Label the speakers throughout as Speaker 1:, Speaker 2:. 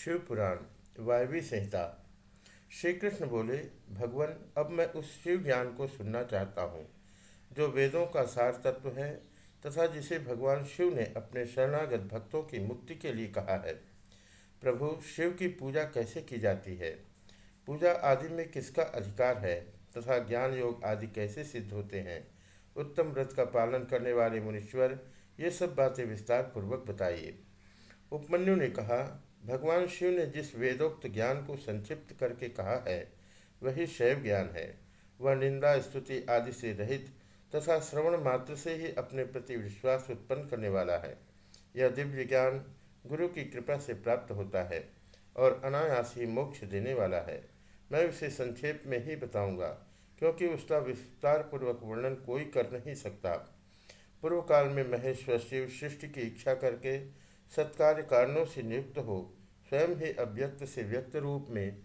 Speaker 1: शिव पुराण वायवी संहिता। श्री कृष्ण बोले, भगवान, अब मैं उस शिव ज्ञान को सुनना चाहता हूँ, जो वेदों का सार तत्व है तथा जिसे भगवान शिव ने अपने शरणागत भक्तों की मुक्ति के लिए कहा है। प्रभु, शिव की पूजा कैसे की जाती है? पूजा आदि में किसका अधिकार है तथा ज्ञान योग आदि कैसे सिद्ध होते हैं? उत्तम व्रत का पालन करने वाले मुनीश्वर, ये सब बातें विस्तार पूर्वक बताइए। उपमन्यु ने कहा भगवान शिव ने जिस वेदोक्त ज्ञान को संक्षिप्त करके कहा है, वही शैव ज्ञान है। वह निंदा, स्तुति आदि से रहित तथा श्रवण मात्र से ही अपने प्रति विश्वास उत्पन्न करने वाला है। यह दिव्य ज्ञान गुरु की कृपा से प्राप्त होता है और अनायास ही मोक्ष देने वाला है। मैं उसे संक्षेप में ही बताऊँगा, क्योंकि उसका विस्तार पूर्वक वर्णन कोई कर नहीं सकता। पूर्व काल में महेश्वर शिव सृष्टि की इच्छा करके सत्कार्य कारणों से नियुक्त हो, स्वयं ही अव्यक्त से व्यक्त रूप में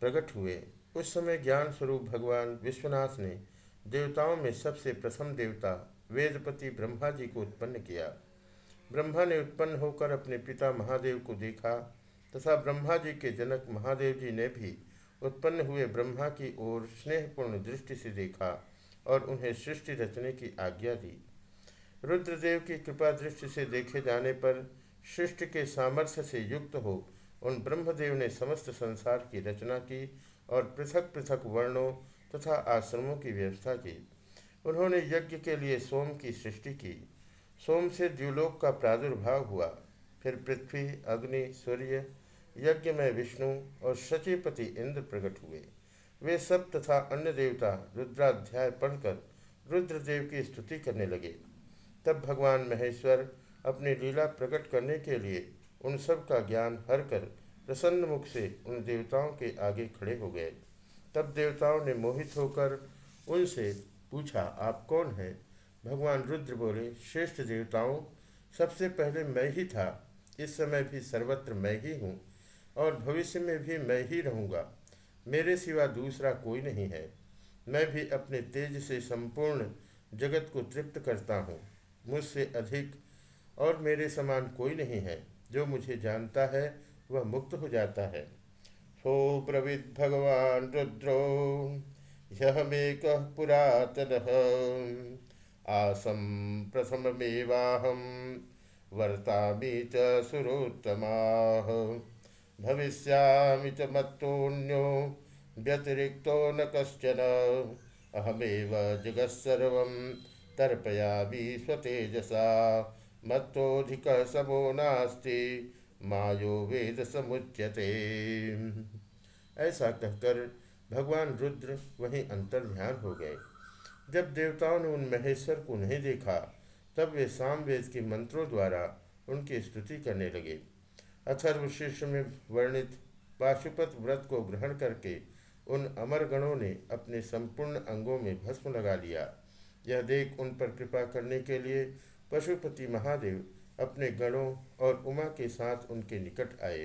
Speaker 1: प्रकट हुए। उस समय ज्ञान स्वरूप भगवान विश्वनाथ ने देवताओं में सबसे प्रथम देवता वेदपति ब्रह्मा जी को उत्पन्न किया। ब्रह्मा ने उत्पन्न होकर अपने पिता महादेव को देखा तथा ब्रह्मा जी के जनक महादेव जी ने भी उत्पन्न हुए ब्रह्मा की ओर स्नेहपूर्ण दृष्टि से देखा और उन्हें सृष्टि रचने की आज्ञा दी। रुद्रदेव की कृपा दृष्टि से देखे जाने पर सृष्टि के सामर्थ्य से युक्त हो, उन ब्रह्मदेव ने समस्त संसार की रचना की और पृथक पृथक वर्णों तथा आश्रमों की व्यवस्था की। उन्होंने यज्ञ के लिए सोम की सृष्टि की। सोम से द्व्युलोक का प्रादुर्भाव हुआ। फिर पृथ्वी, अग्नि, सूर्य, यज्ञ में विष्णु और शचीपति इंद्र प्रकट हुए। वे सब तथा अन्य देवता रुद्राध्याय पढ़कर रुद्रदेव की स्तुति करने लगे। तब भगवान महेश्वर अपनी लीला प्रकट करने के लिए उन सब का ज्ञान हर कर प्रसन्न मुख से उन देवताओं के आगे खड़े हो गए। तब देवताओं ने मोहित होकर उनसे पूछा, आप कौन हैं? भगवान रुद्र बोले, श्रेष्ठ देवताओं, सबसे पहले मैं ही था। इस समय भी सर्वत्र मैं ही हूँ और भविष्य में भी मैं ही रहूँगा। मेरे सिवा दूसरा कोई नहीं है। मैं भी अपने तेज से संपूर्ण जगत को तृप्त करता हूँ। मुझसे अधिक और मेरे समान कोई नहीं है। जो मुझे जानता है, वह मुक्त हो जाता है। सो ब्रवीद भगवान रुद्रो, यह मेक पुरातन। आसम प्रथममेवाहम वर्तामी च सुरोत्तमा। भविष्यामि च मत्तोऽन्यो, व्यतिरिक्तो न कश्चन। अहमेव जगत्सर्वं तर्पयामि स्वतेजसा। मत्तोधिक समो नास्ति। मायो वेद समुच्यते। ऐसा कहकर भगवान रुद्र वहीं अंतर ध्यान हो गए। जब देवताओं ने उन महेश्वर को नहीं देखा, तब वे सामवेद के मंत्रों द्वारा उनकी स्तुति करने लगे। अथर्व शीर्ष में वर्णित पाशुपत व्रत को ग्रहण करके उन अमर गणों ने अपने संपूर्ण अंगों में भस्म लगा लिया। यह देख उन पर कृपा करने के लिए पशुपति महादेव अपने गणों और उमा के साथ उनके निकट आए।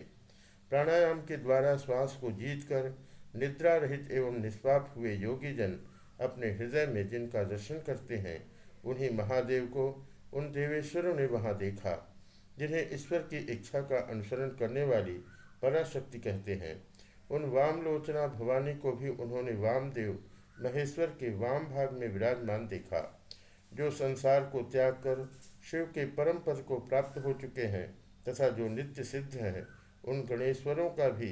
Speaker 1: प्राणायाम के द्वारा श्वास को जीतकर निद्रा रहित एवं निष्पाप हुए योगी जन अपने हृदय में जिनका दर्शन करते हैं, उन्हीं महादेव को उन देवेश्वरों ने वहाँ देखा, जिन्हें ईश्वर की इच्छा का अनुसरण करने वाली पराशक्ति कहते हैं। उन वामलोचना भवानी को भी उन्होंने वामदेव महेश्वर के वाम भाग में विराजमान देखा। जो संसार को त्याग कर शिव के परम पद को प्राप्त हो चुके हैं तथा जो नित्य सिद्ध हैं, उन गणेश्वरों का भी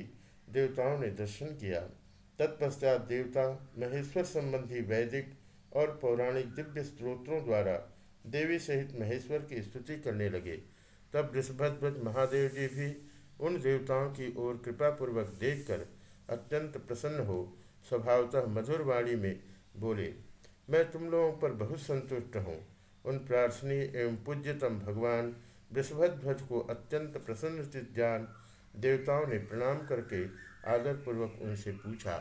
Speaker 1: देवताओं ने दर्शन किया। तत्पश्चात देवता महेश्वर संबंधी वैदिक और पौराणिक दिव्य स्त्रोत्रों द्वारा देवी सहित महेश्वर की स्तुति करने लगे। तब वृषभध्वज महादेव जी भी उन देवताओं की ओर कृपापूर्वक देखकर अत्यंत प्रसन्न हो स्वभावतः मधुर वाणी में बोले मैं तुम लोगों पर बहुत संतुष्ट हूँ। उन प्रार्थनीय एवं पूज्यतम भगवान वृषभध्वज को अत्यंत प्रसन्न जान देवताओं ने प्रणाम करके आदरपूर्वक उनसे पूछा।